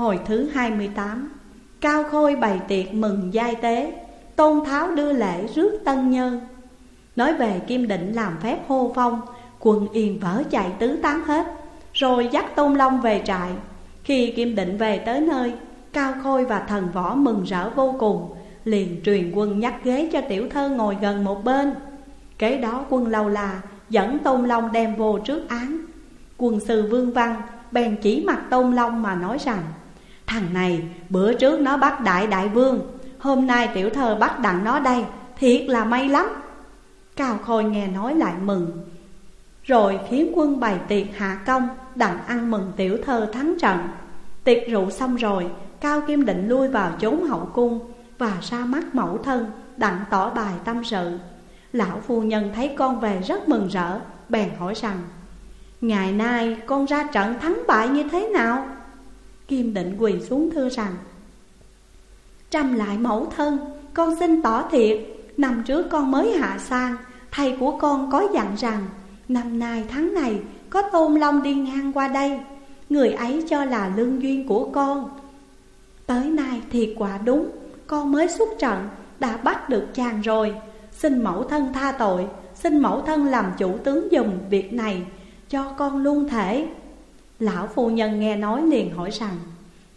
Hồi thứ 28 Cao Khôi bày tiệc mừng giai tế, Tôn Tháo đưa lễ rước tân nhân Nói về Kim Định làm phép hô phong, quần yên vỡ chạy tứ tán hết, Rồi dắt Tôn Long về trại. Khi Kim Định về tới nơi, Cao Khôi và thần võ mừng rỡ vô cùng, Liền truyền quân nhắc ghế cho tiểu thơ ngồi gần một bên. Kế đó quân lâu là dẫn Tôn Long đem vô trước án. Quân sư Vương Văn bèn chỉ mặt Tôn Long mà nói rằng Thằng này, bữa trước nó bắt đại đại vương, Hôm nay tiểu thơ bắt đặng nó đây, Thiệt là may lắm. Cao Khôi nghe nói lại mừng. Rồi khiến quân bày tiệc hạ công, Đặng ăn mừng tiểu thơ thắng trận. Tiệc rượu xong rồi, Cao Kim định lui vào chốn hậu cung Và ra mắt mẫu thân, Đặng tỏ bài tâm sự. Lão phu nhân thấy con về rất mừng rỡ, Bèn hỏi rằng, Ngày nay con ra trận thắng bại như thế nào? Kim định quỳ xuống thưa rằng, trăm lại mẫu thân, Con xin tỏ thiệt, Năm trước con mới hạ sang, Thầy của con có dặn rằng, Năm nay tháng này có tôn long đi ngang qua đây, Người ấy cho là lương duyên của con. Tới nay thiệt quả đúng, Con mới xuất trận, Đã bắt được chàng rồi. Xin mẫu thân tha tội, Xin mẫu thân làm chủ tướng dùng việc này, Cho con luôn thể. Lão phu nhân nghe nói liền hỏi rằng,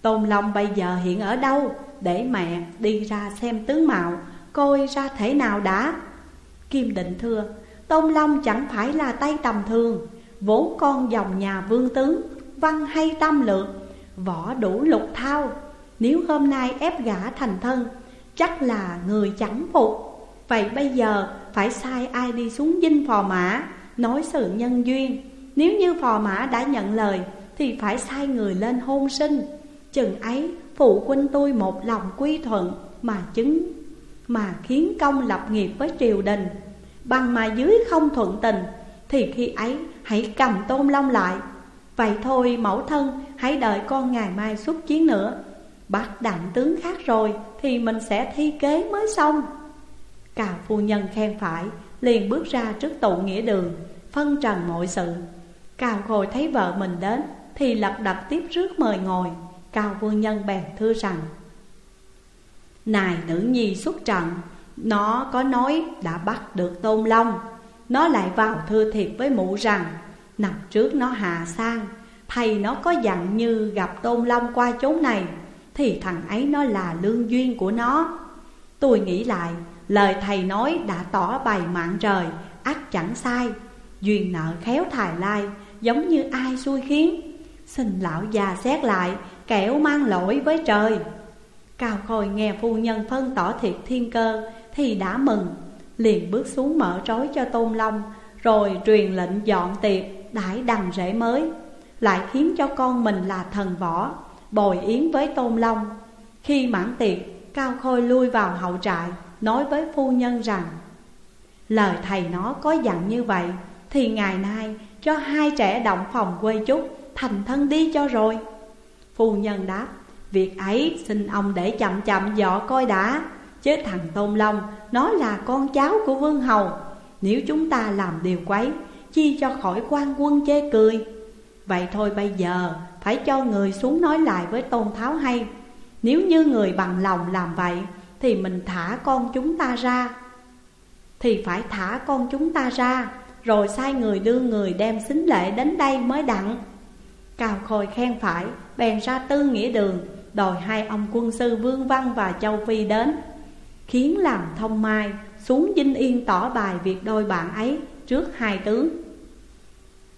Tôn Long bây giờ hiện ở đâu? Để mẹ đi ra xem tướng mạo, Coi ra thể nào đã. Kim định thưa, Tôn Long chẳng phải là tay tầm thường, Vốn con dòng nhà vương tướng, Văn hay tâm lược, Võ đủ lục thao. Nếu hôm nay ép gã thành thân, Chắc là người chẳng phục. Vậy bây giờ phải sai ai đi xuống dinh phò mã, Nói sự nhân duyên. Nếu như phò mã đã nhận lời, Thì phải sai người lên hôn sinh. Chừng ấy, phụ huynh tôi một lòng quy thuận Mà chứng, Mà khiến công lập nghiệp với triều đình. Bằng mà dưới không thuận tình, Thì khi ấy hãy cầm tôn long lại. Vậy thôi, mẫu thân, hãy đợi con ngày mai xuất chiến nữa. Bắt đặng tướng khác rồi, Thì mình sẽ thi kế mới xong. Cào phu nhân khen phải, Liền bước ra trước tụ nghĩa đường, Phân trần mọi sự. Cào khôi thấy vợ mình đến, Thì lật đập tiếp rước mời ngồi. Cao phu nhân bèn thưa rằng, Này nữ nhi xuất trận, Nó có nói đã bắt được tôn long. Nó lại vào thưa thiệt với mụ rằng, Năm trước nó hạ sang, Thầy nó có dặn như gặp tôn long qua chốn này, Thì thằng ấy nó là lương duyên của nó. Tôi nghĩ lại, Lời thầy nói đã tỏ bày mạng trời, ắt chẳng sai. Duyên nợ khéo thài lai Giống như ai xui khiến. Xin lão già xét lại, Kẻo mang lỗi với trời. Cao Khôi nghe phu nhân phân tỏ thiệt thiên cơ, Thì đã mừng, Liền bước xuống mở trói cho Tôn Long, Rồi truyền lệnh dọn tiệc, Đãi đằng rễ mới. Lại khiến cho con mình là thần võ, Bồi yến với Tôn Long. Khi mãn tiệc, Cao Khôi lui vào hậu trại, Nói với phu nhân rằng, Lời thầy nó có dặn như vậy, Thì ngày nay cho hai trẻ động phòng quê chút Thành thân đi cho rồi. Phu nhân đáp, Việc ấy xin ông để chậm chậm dọ coi đã. Chứ thằng Tôn Long, Nó là con cháu của Vương Hầu. Nếu chúng ta làm điều quấy, Chi cho khỏi quan quân chê cười. Vậy thôi bây giờ, Phải cho người xuống nói lại với Tôn Tháo hay. Nếu như người bằng lòng làm vậy, Thì mình thả con chúng ta ra. Thì phải thả con chúng ta ra. Rồi sai người đưa người đem xính lễ đến đây mới đặng. Cao Khôi khen phải, Bèn ra tư nghĩa đường, Đòi hai ông quân sư Vương Văn và Châu Phi đến. Khiến làm thông mai, Xuống dinh yên tỏ bài việc đôi bạn ấy Trước hai tướng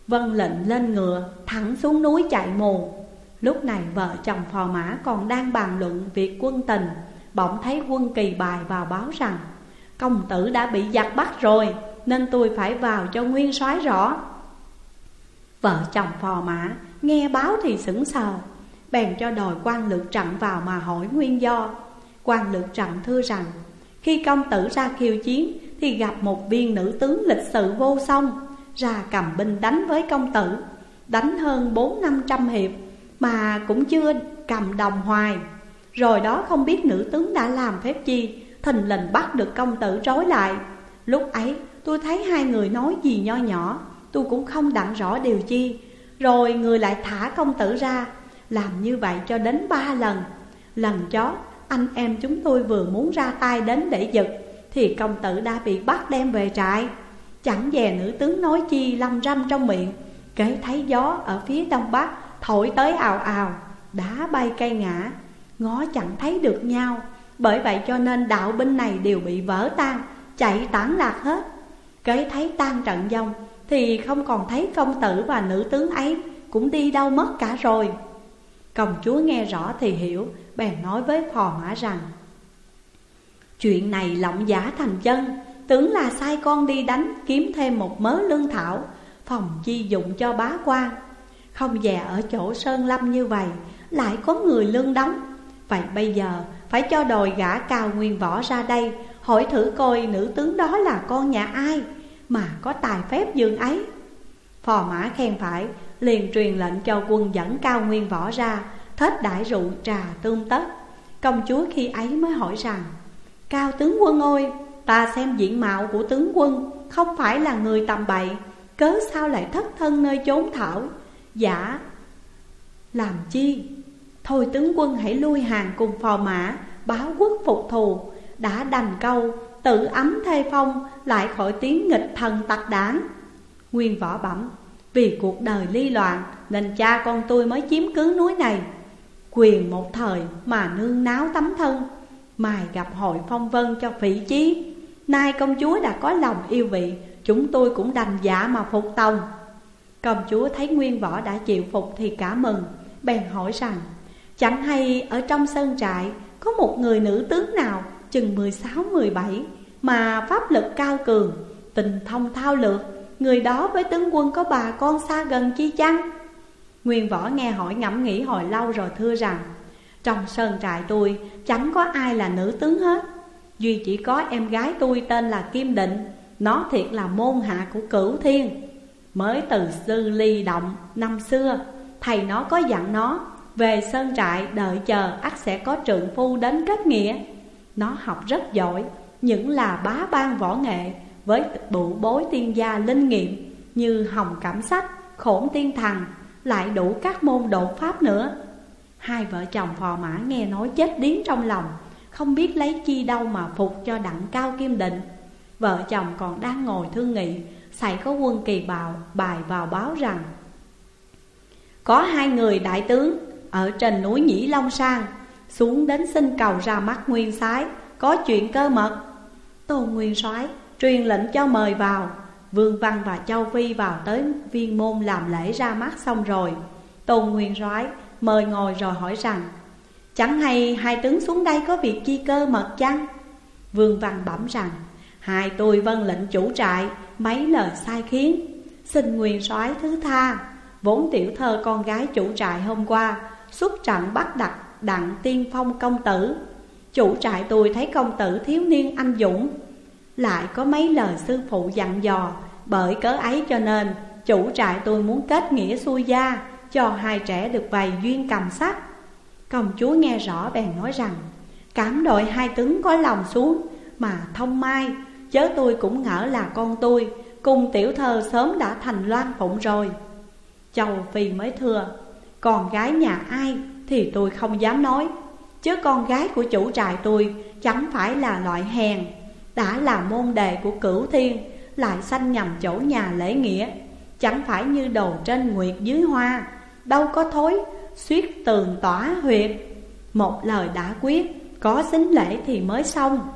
Vân lệnh lên ngựa, Thẳng xuống núi chạy mù Lúc này vợ chồng phò mã còn đang bàn luận việc quân tình. Bỗng thấy quân kỳ bài vào báo rằng, Công tử đã bị giặc bắt rồi. Nên tôi phải vào cho nguyên soái rõ. Vợ chồng phò mã, nghe báo thì sững sờ, Bèn cho đòi quan lược trận vào mà hỏi nguyên do. Quan lược trận thưa rằng, Khi công tử ra khiêu chiến Thì gặp một viên nữ tướng lịch sự vô song, Ra cầm binh đánh với công tử, Đánh hơn bốn năm trăm hiệp Mà cũng chưa cầm đồng hoài. Rồi đó không biết nữ tướng đã làm phép chi, Thình lình bắt được công tử trói lại. Lúc ấy tôi thấy hai người nói gì nho nhỏ, Tôi cũng không đặng rõ điều chi. Rồi người lại thả công tử ra, Làm như vậy cho đến ba lần. Lần chót, anh em chúng tôi vừa muốn ra tay đến để giật, Thì công tử đã bị bắt đem về trại. Chẳng dè nữ tướng nói chi lâm râm trong miệng, Kế thấy gió ở phía đông bắc Thổi tới ào ào, Đá bay cây ngã. Ngó chẳng thấy được nhau, Bởi vậy cho nên đạo binh này đều bị vỡ tan, Chạy tán lạc hết. Kế thấy tan trận dông Thì không còn thấy công tử và nữ tướng ấy Cũng đi đâu mất cả rồi. Công chúa nghe rõ thì hiểu, Bèn nói với phò mã rằng, Chuyện này lộng giả thành chân, Tưởng là sai con đi đánh Kiếm thêm một mớ lương thảo, Phòng chi dụng cho bá quan. Không dè ở chỗ sơn lâm như vậy, Lại có người lương đóng. Vậy bây giờ phải cho đòi gã cao nguyên võ ra đây, Hỏi thử coi nữ tướng đó là con nhà ai. Mà có tài phép dương ấy. Phò mã khen phải, Liền truyền lệnh cho quân dẫn cao nguyên võ ra, Thết đại rượu trà tương tất. Công chúa khi ấy mới hỏi rằng, Cao tướng quân ơi, Ta xem diện mạo của tướng quân Không phải là người tầm bậy, Cớ sao lại thất thân nơi chốn thảo? Giả Làm chi? Thôi tướng quân hãy lui hàng cùng phò mã, Báo quốc phục thù, Đã đành câu Tự ấm thê phong, Lại khỏi tiếng nghịch thần tặc đảng. Nguyên võ bẩm, Vì cuộc đời ly loạn Nên cha con tôi mới chiếm cứ núi này. Quyền một thời mà nương náo tấm thân Mài gặp hội phong vân cho phỉ chí. Nay công chúa đã có lòng yêu vị, Chúng tôi cũng đành giả mà phục tòng. Công chúa thấy Nguyên Võ đã chịu phục thì cả mừng, Bèn hỏi rằng, Chẳng hay ở trong sơn trại Có một người nữ tướng nào Chừng 16-17 mà pháp lực cao cường, Tình thông thao lược, Người đó với tướng quân có bà con xa gần chi chăng? Nguyên Võ nghe hỏi ngẫm nghĩ hồi lâu rồi thưa rằng, Trong sơn trại tôi, chẳng có ai là nữ tướng hết. Duy chỉ có em gái tôi tên là Kim Định, Nó thiệt là môn hạ của cửu thiên. Mới từ sư ly động, năm xưa, Thầy nó có dặn nó, Về sơn trại đợi chờ ắt sẽ có trượng phu đến kết nghĩa. Nó học rất giỏi những là bá ban võ nghệ Với bụ bối tiên gia linh nghiệm Như hồng cảm sách, khổn tiên thần Lại đủ các môn đột pháp nữa. Hai vợ chồng phò mã nghe nói chết điếng trong lòng không biết lấy chi đâu mà phục cho đặng cao kim định. Vợ chồng còn đang ngồi thương nghị Xảy có quân kỳ bào bài vào báo rằng Có hai người đại tướng ở trên núi Nhĩ Long Sang Xuống đến xin cầu ra mắt nguyên sái. Có chuyện cơ mật. Tôn nguyên soái truyền lệnh cho mời vào. Vương Văn và Châu Phi vào tới viên môn làm lễ ra mắt xong rồi. Tôn nguyên soái mời ngồi rồi hỏi rằng, Chẳng hay hai tướng xuống đây có việc chi cơ mật chăng? Vương Văn bẩm rằng, Hai tôi vâng lệnh chủ trại, Mấy lời sai khiến. Xin nguyên soái thứ tha. Vốn tiểu thơ con gái chủ trại hôm qua, Xuất trận bắt đặt đặng tiên phong công tử. Chủ trại tôi thấy công tử thiếu niên anh dũng. Lại có mấy lời sư phụ dặn dò, Bởi cớ ấy cho nên Chủ trại tôi muốn kết nghĩa xuôi gia, Cho hai trẻ được vầy duyên cầm sắc. Công chúa nghe rõ bèn nói rằng, Cảm đội hai tướng có lòng xuống, Mà thông mai, Chớ tôi cũng ngỡ là con tôi, Cùng tiểu thơ sớm đã thành loan phụng rồi. Châu Phi mới thưa, còn gái nhà ai thì tôi không dám nói. Chứ con gái của chủ trại tôi, Chẳng phải là loại hèn, Đã là môn đề của cửu thiên, Lại sanh nhầm chỗ nhà lễ nghĩa. Chẳng phải như đồ trên nguyệt dưới hoa, Đâu có thối, suýt tường tỏa huyệt. Một lời đã quyết, Có xính lễ thì mới xong.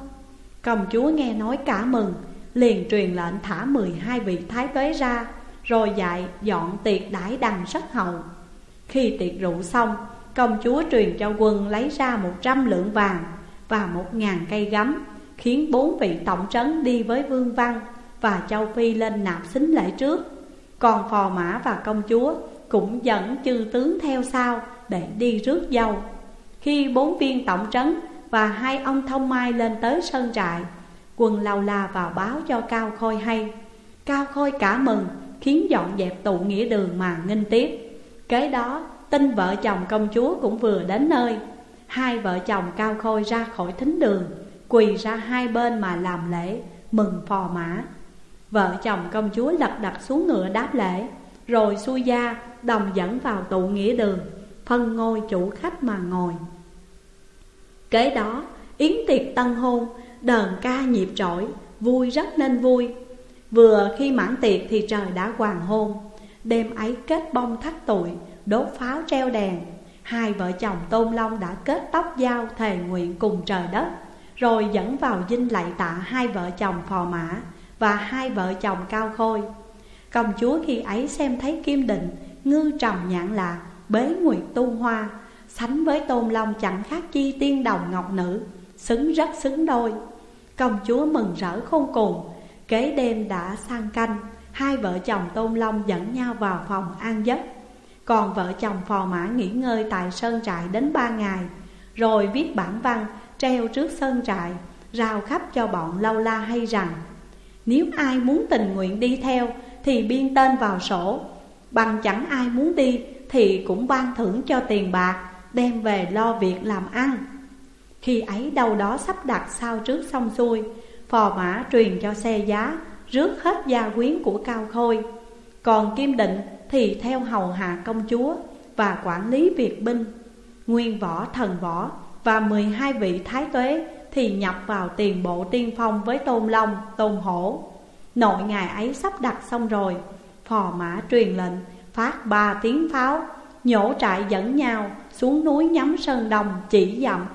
Công chúa nghe nói cả mừng, Liền truyền lệnh thả 12 vị thái tuế ra, Rồi dạy dọn tiệc đãi đằng sắc hậu Khi tiệc rượu xong Công chúa truyền cho quân lấy ra 100 lượng vàng Và một ngàn cây gấm, Khiến bốn vị tổng trấn đi với Vương Văn Và Châu Phi lên nạp xính lễ trước. Còn phò mã và công chúa cũng dẫn chư tướng theo sau để đi rước dâu. Khi bốn viên tổng trấn và hai ông thông mai lên tới sân trại, Quân lao la vào báo cho Cao Khôi hay. Cao Khôi cả mừng, khiến dọn dẹp tụ nghĩa đường mà nghinh tiếp Kế đó tin vợ chồng công chúa cũng vừa đến nơi. Hai vợ chồng Cao Khôi ra khỏi thính đường, Quỳ ra hai bên mà làm lễ, mừng phò mã. Vợ chồng công chúa lật đặt xuống ngựa đáp lễ, Rồi xuôi gia đồng dẫn vào tụ nghĩa đường, phân ngôi chủ khách mà ngồi. Kế đó, yến tiệc tân hôn, Đờn ca nhịp trỗi, Vui rất nên vui. Vừa khi mãn tiệc thì trời đã hoàng hôn, Đêm ấy kết bông thắt tuổi Đốt pháo treo đèn. Hai vợ chồng Tôn Long đã kết tóc giao Thề nguyện cùng trời đất, Rồi dẫn vào dinh lạy tạ hai vợ chồng phò mã Và hai vợ chồng cao khôi. Công chúa khi ấy xem thấy Kim Định, Ngư trầm nhạn lạc Bế nguyệt tu hoa, Sánh với Tôn Long chẳng khác chi tiên đồng ngọc nữ, Xứng rất xứng đôi. Công chúa mừng rỡ không cùng Kế đêm đã sang canh, Hai vợ chồng Tôn Long dẫn nhau vào phòng an giấc. Còn vợ chồng phò mã nghỉ ngơi tại sơn trại đến ba ngày. Rồi viết bản văn, treo trước sơn trại, Rao khắp cho bọn lâu la hay rằng, Nếu ai muốn tình nguyện đi theo, Thì biên tên vào sổ. Bằng chẳng ai muốn đi, Thì cũng ban thưởng cho tiền bạc, Đem về lo việc làm ăn. Khi ấy đâu đó sắp đặt sao trước xong xuôi, Phò mã truyền cho xe giá, Rước hết gia quyến của Cao Khôi. Còn Kim Định thì theo hầu hạ công chúa Và quản lý việc binh Nguyên võ thần võ và 12 vị thái tuế Thì nhập vào tiền bộ tiên phong với Tôn Long, Tôn Hổ. Nội ngày ấy sắp đặt xong rồi Phò mã truyền lệnh phát ba tiếng pháo Nhổ trại dẫn nhau xuống núi nhắm sơn đồng chỉ dặm.